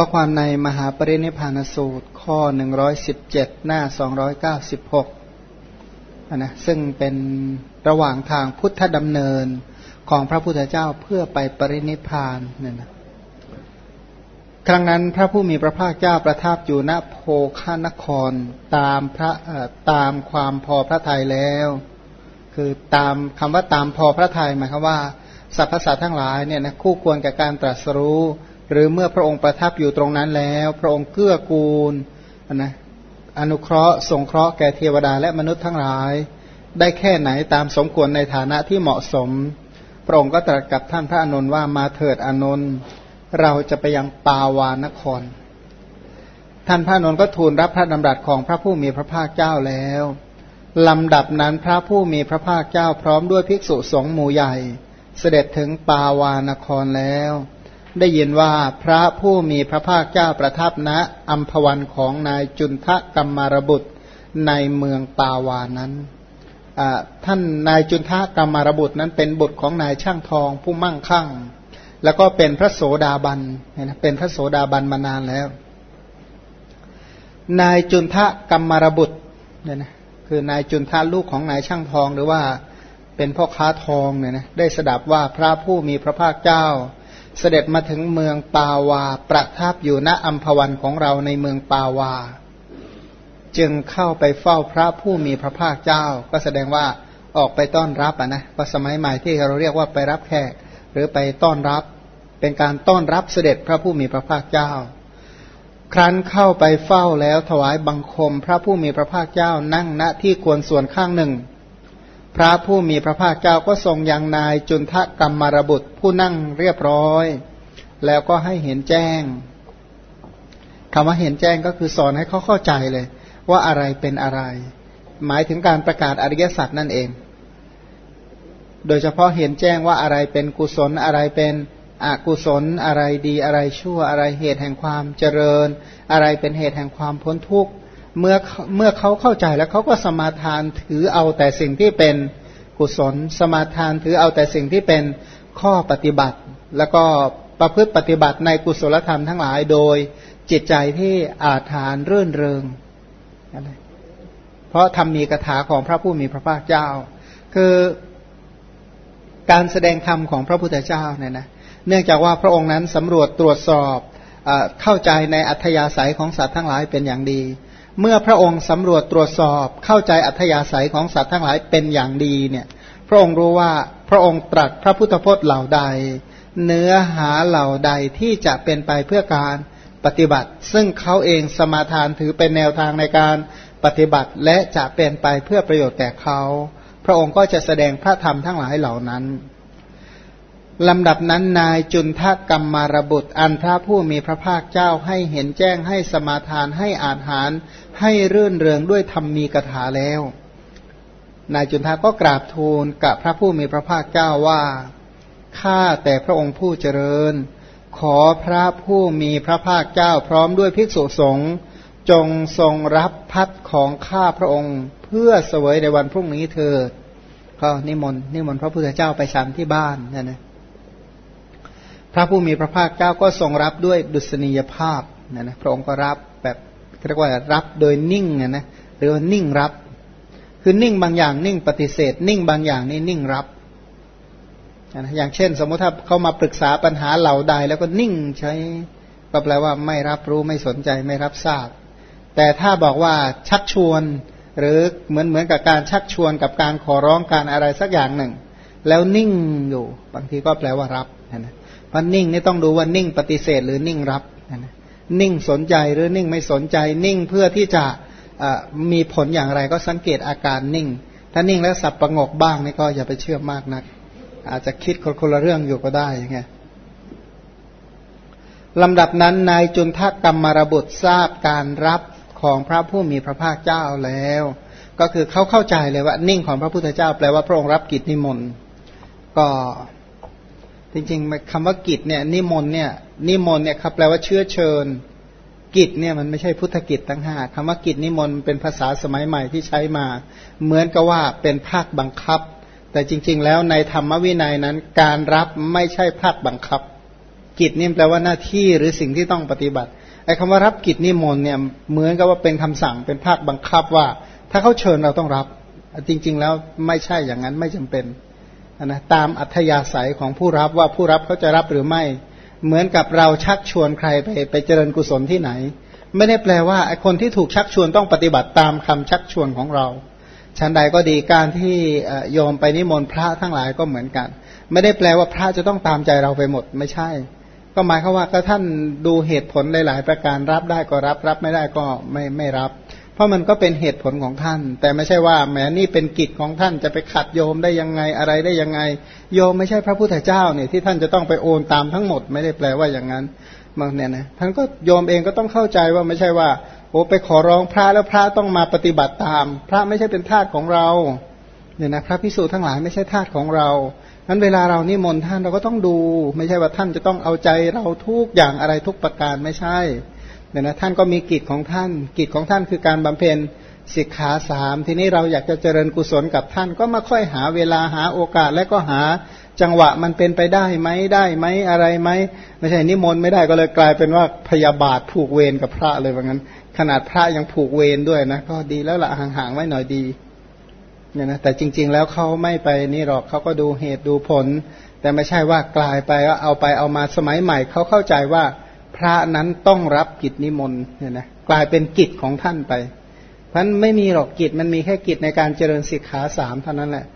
ก็ความในมหาปรินิพานสูตรข้อ 117 หน้า 296นะซึ่งเป็นระหว่างทางพุทธดำเนินของพระพุทธเจ้าเพื่อไปปรินิพานเนี่ยนะครั้งนั้นพระผู้มีพระภาคเจ้าประทับอยู่ณโพคานครตามพระตามความพอพระทัยแล้ว คือตามคำว่าตามพอพระทัยหมายความว่าสรรพสัตว์ทั้งหลายเนี่ยนะคู่ควรกับการตรัสรู้ หรือเมื่อพระองค์ประทับอยู่ตรงนั้นแล้ว พระองค์เกื้อกูลนะอนุเคราะห์สงเคราะห์แก่เทวดาและมนุษย์ทั้งหลาย ได้แค่ไหนตามสมควรในฐานะที่เหมาะสม พระองค์ก็ตรัสกับท่านพระอนุนว่ามาเถิดอนุนเราจะไปยังปาวานคร ท่านพระนนท์ก็ทูลรับพระดำรัสของพระผู้มีพระภาคเจ้าแล้วลำดับนั้นพระผู้มีพระภาคเจ้าพร้อมด้วยภิกษุสงฆ์หมู่ใหญ่ เสด็จถึงปาวานครแล้ว ได้ยินว่าพระผู้มีพระภาคเจ้าประทับณอัมพวันของนายจุนทะกัมมารบุตรในเมืองปาวานั้น ท่านนายจุนทะกัมมารบุตรนั้นเป็นบุตรของนายช่างทองผู้มั่งคั่ง แล้วก็เป็นพระโสดาบันเป็นพระโสดาบันมานานแล้ว นายจุนทะกัมมารบุตรเนี่ยนะคือนายจุนทะลูกของนายช่างทองหรือว่าเป็นพ่อค้าทองเนี่ยนะได้สดับว่าพระผู้มีพระภาคเจ้า เสด็จมาถึงเมืองปาวา ประทับอยู่ณอัมพวันของเราในเมืองปาวา จึงเข้าไปเฝ้าพระผู้มีพระภาคเจ้า ก็แสดงว่าออกไปต้อนรับอะนะก็สมัยใหม่ที่เราเรียกว่าไปรับแขกหรือไปต้อนรับ เป็นการต้อนรับเสด็จพระผู้มีพระภาคเจ้า ครั้นเข้าไปเฝ้าแล้วถวายบังคม พระผู้มีพระภาคเจ้านั่งณที่ควรส่วนข้างหนึ่ง พระผู้มีพระภาคเจ้าก็ทรงยังนายจุนทะกรรมารบุตรผู้นั่งเรียบร้อย แล้วก็ให้เห็นแจ้งคำว่าเห็นแจ้งก็คือสอนให้เขาเข้าใจเลย ว่าอะไรเป็นอะไร หมายถึงการประกาศอริยสัจนั่นเอง โดยเฉพาะเห็นแจ้งว่าอะไรเป็นกุศลอะไรเป็นอกุศลอะไรดีอะไรชั่วอะไรเหตุแห่งความเจริญ อะไรเป็นเหตุแห่งความพ้นทุกข์ เมื่อเมื่อเขาเข้าใจแล้วเขาก็สมาทานถือเอาแต่สิ่งที่เป็นกุศล สมาทานถือเอาแต่สิ่งที่เป็นข้อปฏิบัติ แล้วก็ประพฤติปฏิบัติในกุศลธรรมทั้งหลายโดยจิตใจที่อาถานเรื่นเริงเพราะทำมีกถาของพระผู้มีพระภาคเจ้า คือการแสดงธรรมของพระพุทธเจ้าเนี่ยนะเนื่องจากว่าพระองค์นั้นสำรวจตรวจสอบเข้าใจในอัธยาศัยของสัตว์ทั้งหลายเป็นอย่างดี เมื่อพระองค์สำรวจตรวจสอบเข้าใจอัธยาศัยของสัตว์ทั้งหลายเป็นอย่างดีเนี่ย พระองค์รู้ว่าพระองค์ตรัสพระพุทธพจน์เหล่าใด เนื้อหาเหล่าใดที่จะเป็นไปเพื่อการปฏิบัติ ซึ่งเขาเองสมาทานถือเป็นแนวทางในการปฏิบัติและจะเป็นไปเพื่อประโยชน์แก่เขา พระองค์ก็จะแสดงพระธรรมทั้งหลายเหล่านั้น ลำดับนั้นนายจุนทกรรมมารบุตร อันพระผู้มีพระภาคเจ้าให้เห็นแจ้งให้สมาทานให้อาหาร ให้รื่นเริงด้วยธรรมมีกถาแล้ว นายจุนทาก็กราบทูลกับพระผู้มีพระภาคเจ้าว่าข้าแต่พระองค์ผู้เจริญ ขอพระผู้มีพระภาคเจ้าพร้อมด้วยภิกษุสงฆ์จงทรงรับพัดของข้าพระองค์ เพื่อเสวยในวันพรุ่งนี้เถิดก็นิมนต์นิมนต์พระพุทธเจ้าไปฉันที่บ้านนั่นนะ พระผู้มีพระภาคเจ้าก็ทรงรับด้วยดุษณียภาพนะนะพระองค์ก็รับแบบเรียกว่ารับโดยนิ่งนะนะหรือว่านิ่งรับ คือนิ่งบางอย่างนิ่งปฏิเสธ นิ่งบางอย่างนี่นิ่งรับนะอย่างเช่น สมมติถ้าเขามาปรึกษาปัญหาเหล่าใดแล้วก็นิ่งใช้ก็แปลว่าไม่รับรู้ไม่สนใจไม่รับทราบ แต่ถ้าบอกว่าชักชวน หรือเหมือนเหมือนกับการชักชวนกับการขอร้องการอะไรสักอย่างหนึ่ง แล้วนิ่งอยู่บางทีก็แปลว่ารับนะ พราะนิ่งนี่ต้องดูว่านิ่งปฏิเสธหรือนิ่งรับนะนิ่งสนใจหรือนิ่งไม่สนใจ นิ่งเพื่อที่จะมีผลอย่างไรก็สังเกตอาการนิ่ง ถ้านิ่งแล้วสับประงกบ้างนี่ก็อย่าไปเชื่อมากนัก อาจจะคิดคนละเรื่องอยู่ก็ได้ยังไงลำดับนั้นนายจุนทักกรรมารบุตรทราบการรับของพระผู้มีพระภาคเจ้าแล้ว ก็คือเขาเข้าใจเลยว่านิ่งของพระพุทธเจ้า แปลว่าพระองค์รับกิจนิมนต์ก็ จริงๆคำว่ากิจเนี่ยนิมนต์เนี่ยนิมนต์เนี่ยครับแปลว่าเชื้อเชิญ กิจเนี่ยมันไม่ใช่พุทธกิจตั้งห้าคำว่ากิจนิมนต์เป็นภาษาสมัยใหม่ที่ใช้มา เหมือนกับว่าเป็นภาคบังคับ แต่จริง ๆ แล้วในธรรมวินัยนั้น การรับไม่ใช่ภาคบังคับ กิจนี่แปลว่าหน้าที่หรือสิ่งที่ต้องปฏิบัติไอ้คำว่ารับกิจนิมนต์เนี่ยเหมือนกับว่าเป็นคำสั่งเป็นภาคบังคับว่า ถ้าเขาเชิญเราต้องรับ จริง ๆ แล้วไม่ใช่อย่างนั้นไม่จำเป็น นะตามอัธยาศัยของผู้รับว่าผู้รับเขาจะรับหรือไม่ เหมือนกับเราชักชวนใครไปไปเจริญกุศลที่ไหน ไม่ได้แปลว่าไอคนที่ถูกชักชวนต้องปฏิบัติตามคำชักชวนของเราชั้นใดก็ดีการที่โยมไปนิมนต์พระทั้งหลายก็เหมือนกัน ไม่ได้แปลว่าพระจะต้องตามใจเราไปหมดไม่ใช่ ก็หมายความว่าก็ท่านดูเหตุผลหลาย ๆ ประการรับได้ก็รับรับไม่ได้ก็ไม่ไม่รับ เพราะมันก็เป็นเหตุผลของท่าน แต่ไม่ใช่ว่าแหมนี่เป็นกิจของท่านจะไปขัดโยมได้ยังไงอะไรได้ยังไง โยมไม่ใช่พระพุทธเจ้าเนี่ยที่ท่านจะต้องไปโอนตามทั้งหมดไม่ได้แปลว่าอย่างนั้นมางเนี่ยนะท่านก็โยมเองก็ต้องเข้าใจว่าไม่ใช่ว่าโอ้ไปขอร้องพระแล้วพระต้องมาปฏิบัติตาม พระไม่ใช่เป็นทาสของเราเนี่ยนะพระพิสูจน์ทั้งหลายไม่ใช่ทาสของเรานั้นเวลาเรานิมนต์ท่านเราก็ต้องดู ไม่ใช่ว่าท่านจะต้องเอาใจเราทุกอย่างอะไรทุกประการไม่ใช่ เนี่ยนะท่านก็มีกิจของท่าน กิจของท่านคือการบำเพ็ญสิกขาสามทีนี้เราอยากจะเจริญกุศลกับท่าน ก็มาค่อยหาเวลาหาโอกาสและก็หาจังหวะมันเป็นไปได้ไหมได้ไหมอะไรไหมไม่ใช่นิมนต์ไม่ได้ก็เลยกลายเป็นว่าพยาบาทผูกเวรกับพระเลยว่างั้น ขนาดพระยังผูกเวรด้วยนะก็ดีแล้วละห่างๆไว้หน่อยดีเนี่ยนะแต่จริง ๆ แล้วเขาไม่ไปนี่หรอกเขาก็ดูเหตุดูผล แต่ไม่ใช่ว่ากลายไปว่าเอาไปเอามาสมัยใหม่เขาเข้าใจว่า พระนั้นต้องรับกิจนิมนต์เนี่ยนะกลายเป็นกิจของท่านไป เพราะนั้นไม่มีหรอกกิจมันมีแค่กิจในการเจริญสิกขาสามเท่านั้นแหละ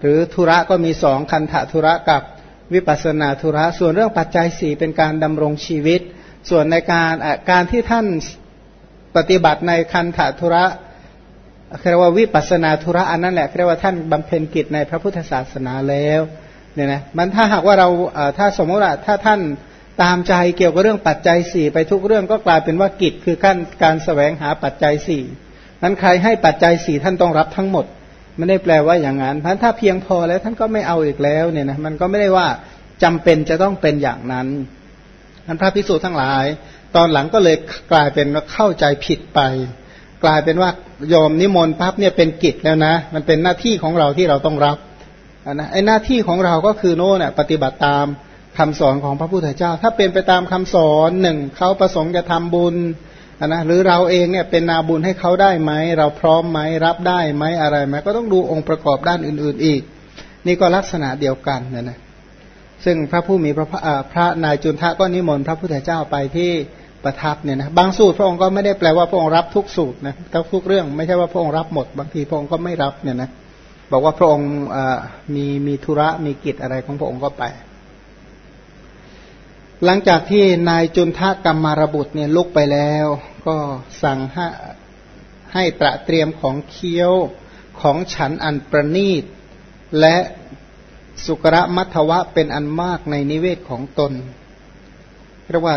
หรือธุระก็มีสองคันธธุระกับวิปัสนาธุระ ส่วนเรื่องปัจจัยสี่เป็นการดำรงชีวิต ส่วนในการการที่ท่านปฏิบัติในคันธธุระเรียกว่าวิปัสนาธุระอันนั้นแหละเรียกว่าท่านบำเพ็ญกิจในพระพุทธศาสนาแล้วเนี่ยนะมันถ้าหากว่าเราถ้าสมมติว่าถ้าท่าน ตามใจเกี่ยวกับเรื่องปัจจัยสี่ไปทุกเรื่องก็กลายเป็นว่ากิจคือการการแสวงหาปัจจัยสี่นั้นใครให้ปัจจัยสี่ท่านต้องรับทั้งหมดไม่ได้แปลว่าอย่างนั้นพันถ้าเพียงพอแล้วท่านก็ไม่เอาอีกแล้วเนี่ยนะมันก็ไม่ได้ว่าจำเป็นจะต้องเป็นอย่างนั้นท่านพระพิสูจน์ทั้งหลาย ตอนหลังก็เลยกลายเป็นว่าเข้าใจผิดไป กลายเป็นว่ายอมนิมนต์ปั๊บเนี่ยเป็นกิจแล้วนะ มันเป็นหน้าที่ของเราที่เราต้องรับนะไอ้หน้าที่ของเราก็คือโน่นปฏิบัติตาม คำสอนของพระพุทธเจ้า ถ้าเป็นไปตามคำสอนหนึ่งเขาประสงค์จะทำบุญนะหรือเราเองเนี่ยเป็นนาบุญให้เขาได้ไหม เราพร้อมไหมรับได้ไหมอะไรไหมก็ต้องดูองค์ประกอบด้านอื่น ๆ อีก นี่ก็ลักษณะเดียวกันนะนะซึ่งพระผู้มีพระพระนายจุนทะก็นิมนต์พระพุทธเจ้าไปที่ประทับเนี่ยนะบางสูตรพระองค์ก็ไม่ได้แปลว่าพระองค์รับทุกสูตรนะทุกเรื่องไม่ใช่ว่าพระองค์รับหมด บางทีพระองค์ก็ไม่รับเนี่ยนะบอกว่าพระองค์มีมีธุระมีกิจอะไรของพระองค์ก็ไป หลังจากที่นายจุนทกรรมารบุตรเนี่ยลุกไปแล้ว ก็สั่งให้ให้ตระเตรียมของเคี้ยวของฉันอันประนีต และสุกระมัทวะเป็นอันมากในนิเวศของตนเรียกว่า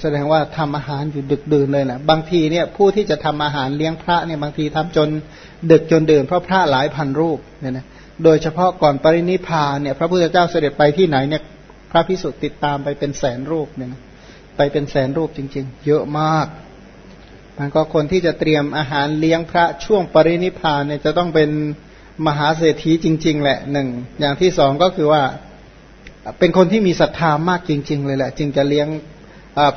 แสดงว่าทำอาหารอยู่ดึกดื่นเลยนะบางทีเนี่ยผู้ที่จะทำอาหารเลี้ยงพระเนี่ยบางทีทำจนดึกจนดื่นเพราะพระหลายพันรูปเนี่ยนะโดยเฉพาะก่อนปรินิพานเนี่ยพระพุทธเจ้าเสด็จไปที่ไหนเนี่ย ระพิสุทธิ์ติดตามไปเป็นแสนรูปเนี่ยนะไปเป็นแสนรูปจริง ๆ เยอะมากมันก็คนที่จะเตรียมอาหารเลี้ยงพระช่วงปรินิพานเนี่ยจะต้องเป็นมหาเศรษฐีจริง ๆ แหละหนึ่งอย่างที่สองก็คือว่าเป็นคนที่มีศรัทธามากจริง ๆ เลยแหละ จึงจะเลี้ยง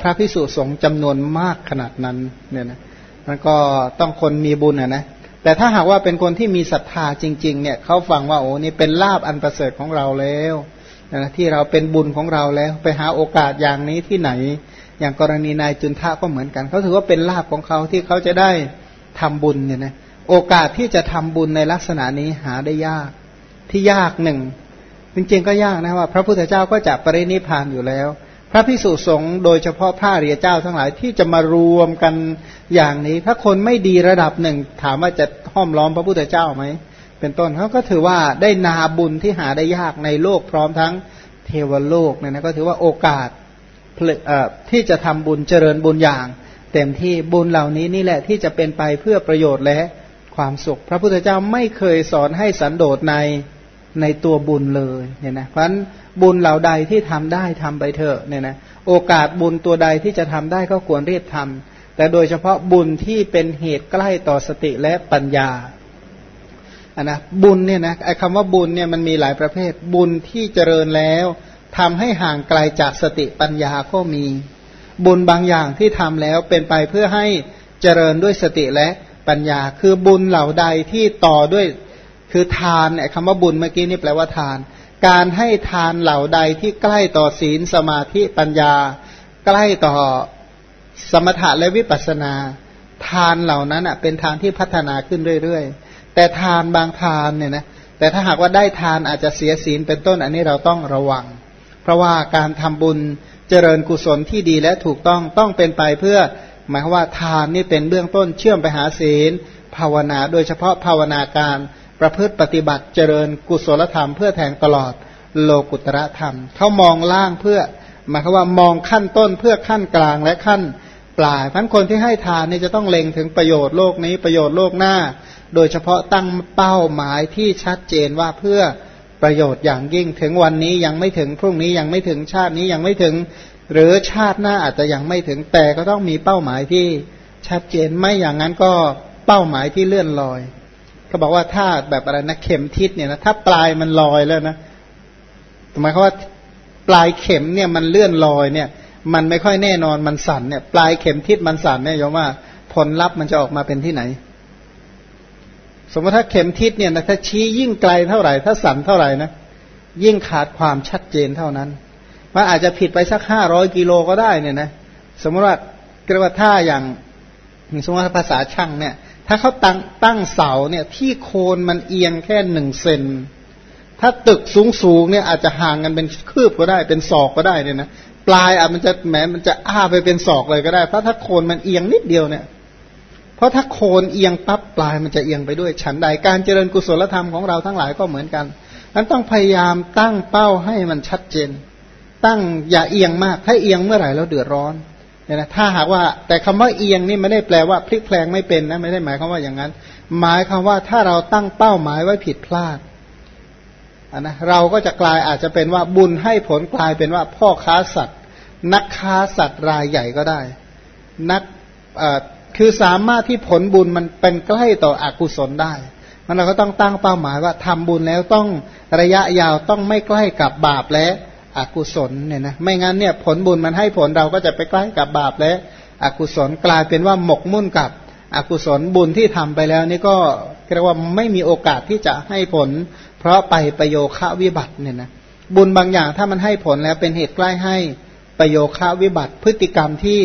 พระพิสุสงฆ์จำนวนมากขนาดนั้นเนี่ยนะมันก็ต้องคนมีบุญนะนะแต่ถ้าหากว่าเป็นคนที่มีศรัทธาจริง ๆ เนี่ยเขาฟังว่าโอ้นี่เป็นลาบอันประเสริฐของเราแล้ว นะที่เราเป็นบุญของเราแล้วไปหาโอกาสอย่างนี้ที่ไหน อย่างกรณีนายจุนทะก็เหมือนกัน เขาถือว่าเป็นลาภของเขาที่เขาจะได้ทำบุญเนี่ยนะโอกาสที่จะทำบุญในลักษณะนี้หาได้ยากที่ยากหนึ่งจริงๆก็ยากนะว่า พระพุทธเจ้าก็จะปรินิพานอยู่แล้ว พระพิสุสงฆ์โดยเฉพาะพระเรียเจ้าทั้งหลายที่จะมารวมกันอย่างนี้ ถ้าคนไม่ดีระดับหนึ่งถามว่าจะห้อมล้อมพระพุทธเจ้าไหม เป็นต้นเขาก็ถือว่าได้นาบุญที่หาได้ยากในโลกพร้อมทั้งเทวโลกเนี่ยนะก็ถือว่าโอกาสที่จะทำบุญเจริญบุญอย่าง เต็มที่บุญเหล่านี้นี่แหละที่จะเป็นไปเพื่อประโยชน์และความสุข พระพุทธเจ้าไม่เคยสอนให้สันโดษในในตัวบุญเลยเนี่ยนะเพราะฉะนั้นบุญเหล่าใดที่ทำได้ทำไปเถอะเนี่ยนะโอกาสบุญตัวใดที่จะทำได้ก็ควรรีบทำแต่โดยเฉพาะบุญที่เป็นเหตุใกล้ต่อสติและปัญญา นนะบุญเนี่ยนะไอ้คำว่าบุญเนี่ยมันมีหลายประเภท บุญที่เจริญแล้วทำให้ห่างไกลจากสติปัญญาก็มี บุญบางอย่างที่ทำแล้วเป็นไปเพื่อให้เจริญด้วยสติและปัญญา คือบุญเหล่าใดที่ต่อด้วยคือทานเนี่ยคำว่าบุญเมื่อกี้นี่แปลว่าทาน การให้ทานเหล่าใดที่ใกล้ต่อศีลสมาธิปัญญา ใกล้ต่อสมถะและวิปัสสนา ทานเหล่านั้นอะเป็นทานที่พัฒนาขึ้นเรื่อยๆ แต่ทานบางทานเนี่ยนะแต่ถ้าหากว่าได้ทานอาจจะเสียศีลเป็นต้นอันนี้เราต้องระวัง เพราะว่าการทำบุญเจริญกุศลที่ดีและถูกต้องต้องเป็นไปเพื่อ หมายว่าทานนี่เป็นเบื้องต้นเชื่อมไปหาศีล ภาวนาโดยเฉพาะภาวนาการประพฤติปฏิบัติเจริญกุศลธรรมเพื่อแทงตลอดโลกุตระธรรม เขามองล่างเพื่อ หมายความว่ามองขั้นต้นเพื่อขั้นกลางและขั้นปลายพันคนที่ให้ทานนี่จะต้องเล็งถึงประโยชน์โลกนี้ประโยชน์โลกหน้า โดยเฉพาะตั้งเป้าหมายที่ชัดเจนว่าเพื่อประโยชน์อย่างยิ่งถึงวันนี้ยังไม่ถึงพรุ่งนี้ยังไม่ถึงชาตินี้ยังไม่ถึง หรือชาติหน้าอาจจะยังไม่ถึงแต่ก็ต้องมีเป้าหมายที่ชัดเจนไม่อย่างนั้นก็เป้าหมายที่เลื่อนลอยเขาบอกว่าถ้าแบบอะไรนะเข็มทิศเนี่ยนะถ้าปลายมันลอยแล้วนะหมายความว่าปลายเข็มเนี่ยมันเลื่อนลอยเนี่ย มันไม่ค่อยแน่นอนมันสั่นเนี่ย ปลายเข็มทิศมันสั่นเนี่ยยอมว่าผลลัพธ์มันจะออกมาเป็นที่ไหน สมมติถ้าเข็มทิศเนี่ยนะถ้าชี้ยิ่งไกลเท่าไหร่ ถ้าสั่นเท่าไหร่นะยิ่งขาดความชัดเจนเท่านั้นมันอาจจะผิดไปสักห้าร้อยกิโลก็ได้เนี่ยนะสมมติว่าเรียกว่าถ้าอย่างสมมติว่าภาษาช่างเนี่ย ถ้าเขาตั้งตั้งเสาเนี่ย ที่โคนมันเอียงแค่หนึ่งเซนถ้าตึกสูงสูงเนี่ยอาจจะห่างกันเป็นคืบก็ได้ เป็นศอกก็ได้เนี่ยนะปลายอะมันจะแหมมันจะอ้าไปเป็นศอกเลยก็ได้เพราะถ้าโคนมันเอียงนิดเดียวเนี่ย เพราะถ้าโคนเอียงปั๊บปลายมันจะเอียงไปด้วย ฉันใดการเจริญกุศลธรรมของเราทั้งหลายก็เหมือนกันนั้นต้องพยายามตั้งเป้าให้มันชัดเจน ตั้งอย่าเอียงมาก ถ้าเอียงเมื่อไหร่แล้วเดือดร้อนเนี่ยนะถ้าหากว่าแต่คำว่าเอียงนี่ไม่ได้แปลว่าพลิกแพลงไม่เป็นนะไม่ได้หมายความว่าอย่างนั้น หมายคำว่าถ้าเราตั้งเป้าหมายไว้ผิดพลาดนนะเราก็จะกลายอาจจะเป็นว่าบุญให้ผลกลายเป็นว่าพ่อค้าสัตว์ นักค้าสัตว์รายใหญ่ก็ได้ นัก คือสามารถที่ผลบุญมันเป็นใกล้ต่ออกุศลได้มันเราก็ต้องตั้งเป้าหมายว่าทำบุญแล้วต้องระยะยาวต้องไม่ใกล้กับบาปและอกุศลเนี่ยนะไม่งั้นเนี่ยผลบุญมันให้ผลเราก็จะไปใกล้กับบาปและอกุศลกลายเป็นว่าหมกมุ่นกับอกุศลบุญที่ทำไปแล้วนี่ก็เรียกว่าไม่มีโอกาสที่จะให้ผล เพราะไปประโยคะวิบัติเนี่ยนะบุญบางอย่างถ้ามันให้ผลแล้วเป็นเหตุใกล้ให้ประโยคะวิบัติ พฤติกรรมที่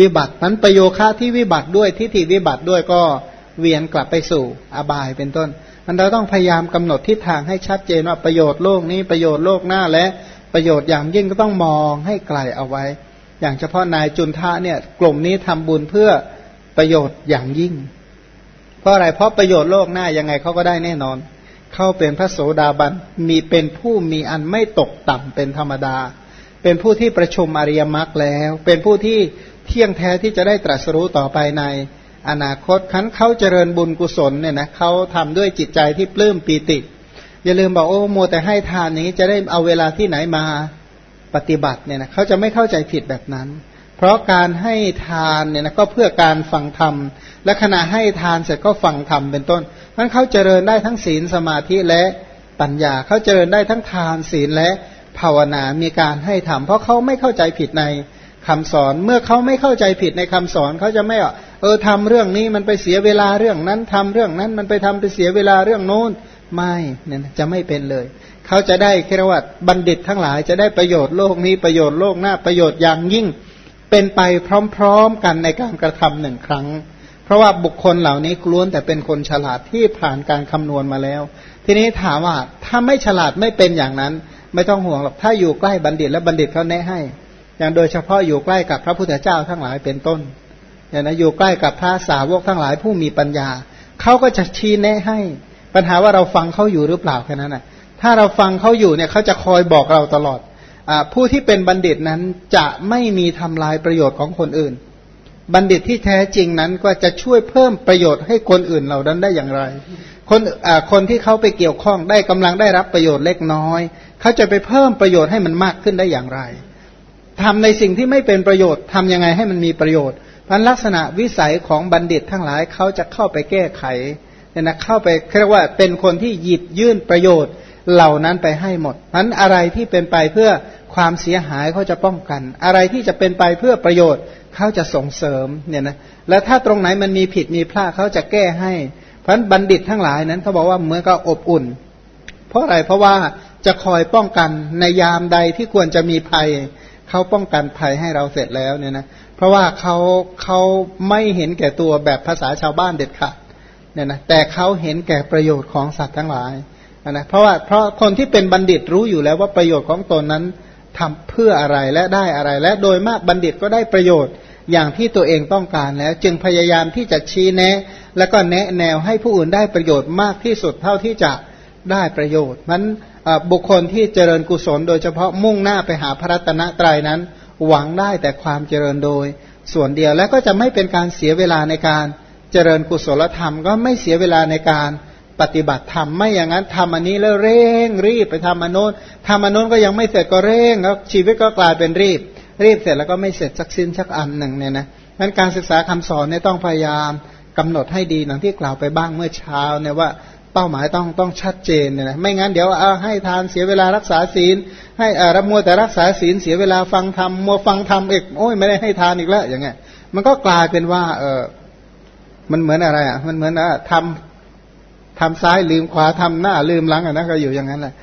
วิบัตินั้นประโยคะที่วิบัติด้วยทิฏฐิวิบัติด้วยก็เวียนกลับไปสู่อบายเป็นต้น มันเราต้องพยายามกำหนดทิศทางให้ชัดเจนว่าประโยชน์โลกนี้ประโยชน์โลกหน้าและประโยชน์อย่างยิ่งก็ต้องมองให้ไกลเอาไว้ อย่างเฉพาะนายจุนทะเนี่ยกลุ่มนี้ทำบุญเพื่อประโยชน์อย่างยิ่ง เพราะอะไรเพราะประโยชน์โลกหน้ายังไงเขาก็ได้แน่นอน เข้าเป็นพระโสดาบันมีเป็นผู้มีอันไม่ตกต่ำเป็นธรรมดา เป็นผู้ที่ประชุมอริยมรรคแล้ว เป็นผู้ที่ เที่ยงแท้ที่จะได้ตรัสรู้ต่อไปในอนาคตคันเขาเจริญบุญกุศลเนี่ยนะเขาทำด้วยจิตใจที่ปลื้มปีติ อย่าลืมบอกโอ้โมแต่ให้ทานอย่างนี้จะได้เอาเวลาที่ไหนมาปฏิบัติเนี่ยนะเขาจะไม่เข้าใจผิดแบบนั้น เพราะการให้ทานเนี่ยนะก็เพื่อการฟังธรรม และขณะให้ทานเสร็จก็ฟังธรรมเป็นต้นนั้นเขาเจริญได้ทั้งศีลสมาธิและปัญญาเขาเจริญได้ทั้งทานศีลและภาวนา มีการให้ธรรมเพราะเขาไม่เข้าใจผิดใน คำสอนเมื่อเขาไม่เข้าใจผิดในคำสอนเขาจะไม่เออทำเรื่องนี้มันไปเสียเวลาเรื่องนั้นทำเรื่องนั้นมันไปทำไปเสียเวลาเรื่องโน้นไม่เนี่ยจะไม่เป็นเลย เขาจะได้แค่ว่าบัณฑิตทั้งหลายจะได้ประโยชน์โลกนี้ประโยชน์โลกหน้าประโยชน์อย่างยิ่ง เป็นไปพร้อม ๆ กันในการกระทำหนึ่งครั้ง เพราะว่าบุคคลเหล่านี้ล้วนแต่เป็นคนฉลาดที่ผ่านการคำนวณมาแล้ว ทีนี้ถามว่าถ้าไม่ฉลาดไม่เป็นอย่างนั้น ไม่ต้องห่วงหรอกถ้าอยู่ใกล้บัณฑิตและบัณฑิตเขาแนะให้ อย่างโดยเฉพาะอยู่ใกล้กับพระพุทธเจ้าทั้งหลายเป็นต้นอย่างนะอยู่ใกล้กับพระสาวกทั้งหลายผู้มีปัญญาเขาก็จะชี้แนะให้ ปัญหาว่าเราฟังเขาอยู่หรือเปล่าแค่นั้นนะถ้าเราฟังเขาอยู่เนี่ยเขาจะคอยบอกเราตลอดอผู้ที่เป็นบัณฑิตนั้นจะไม่มีทำลายประโยชน์ของคนอื่น บัณฑิตที่แท้จริงนั้นก็จะช่วยเพิ่มประโยชน์ให้คนอื่นเหล่านั้นได้อย่างไร คนคนที่เขาไปเกี่ยวข้องได้กำลังได้รับประโยชน์เล็กน้อยเขาจะไปเพิ่มประโยชน์ให้มันมากขึ้นได้อย่างไร ทำในสิ่งที่ไม่เป็นประโยชน์ทํำยังไงให้มันมีประโยชน์พันลักษณะวิสัยของบัณฑิตทั้งหลายเขาจะเข้าไปแก้ไขเนี่ยนะเข้าไปเรียกว่าเป็นคนที่หยิบยื่นประโยชน์เหล่านั้นไปให้หมดนั้นอะไรที่เป็นไปเพื่อความเสียหายเขาจะป้องกัน อะไรที่จะเป็นไปเพื่อประโยชน์เขาจะส่งเสริมเนี่ยนะแล้วถ้าตรงไหนมันมีผิดมีพลาดเขาจะแก้ให้ เพราะฉะนั้นบัณฑิตทั้งหลายนั้นเขาบอกว่าเหมือนกับอบอุ่น เพราะอะไรเพราะว่าจะคอยป้องกันในยามใดที่ควรจะมีภัย เขาป้องกันภัยให้เราเสร็จแล้วเนี่ยนะเพราะว่าเขาเขาไม่เห็นแก่ตัวแบบภาษาชาวบ้านเด็ดขาดเนี่ยนะแต่เขาเห็นแก่ประโยชน์ของสัตว์ทั้งหลายนะเพราะว่าเพราะคนที่เป็นบัณฑิตรู้อยู่แล้วว่าประโยชน์ของตนนั้นทำเพื่ออะไรและได้อะไร และโดยมากบัณฑิตก็ได้ประโยชน์อย่างที่ตัวเองต้องการแล้ว จึงพยายามที่จะชี้แนะ และก็แนะแนวให้ผู้อื่นได้ประโยชน์มากที่สุดเท่าที่จะได้ประโยชน์มัน บุคคลที่เจริญกุศล โดยเฉพาะมุ่งหน้าไปหาพระรัตนตรัยนั้น หวังได้แต่ความเจริญโดย ส่วนเดียวและก็จะไม่เป็นการเสียเวลาในการเจริญกุศลธรรม ก็ไม่เสียเวลาในการปฏิบัติธรรมไม่อย่างนั้นทำอันนี้แล้วเร่งรีบไปทำอันโน้นทำอันโน้นก็ยังไม่เสร็จก็เร่งแล้วชีวิตก็กลายเป็นรีบ รีบเสร็จแล้วก็ไม่เสร็จสักสิ้นสักอันหนึ่งเนี่ยนะนั้นการศึกษาคำสอนเนี่ยต้องพยายามกำหนดให้ดีหนังที่กล่าวไปบ้างเมื่อเช้าเนี่ยว่า เป้าหมายต้องต้องชัดเจนเนี่ยนะไม่งั้นเดี๋ยวเอาให้ทานเสียเวลารักษาศีล ให้อารับมัวแต่รักษาศีลเสียเวลาฟังธรรมมัวฟังธรรมอีกโอ้ยไม่ได้ให้ทานอีกแล้วอย่างเงี้ยมันก็กลายเป็นว่า เออมันเหมือนอะไรอะ มันเหมือนอะทำทำซ้ายลืมขวาทำหน้าลืมหลังอะนะก็อยู่อย่างนั้นแหละ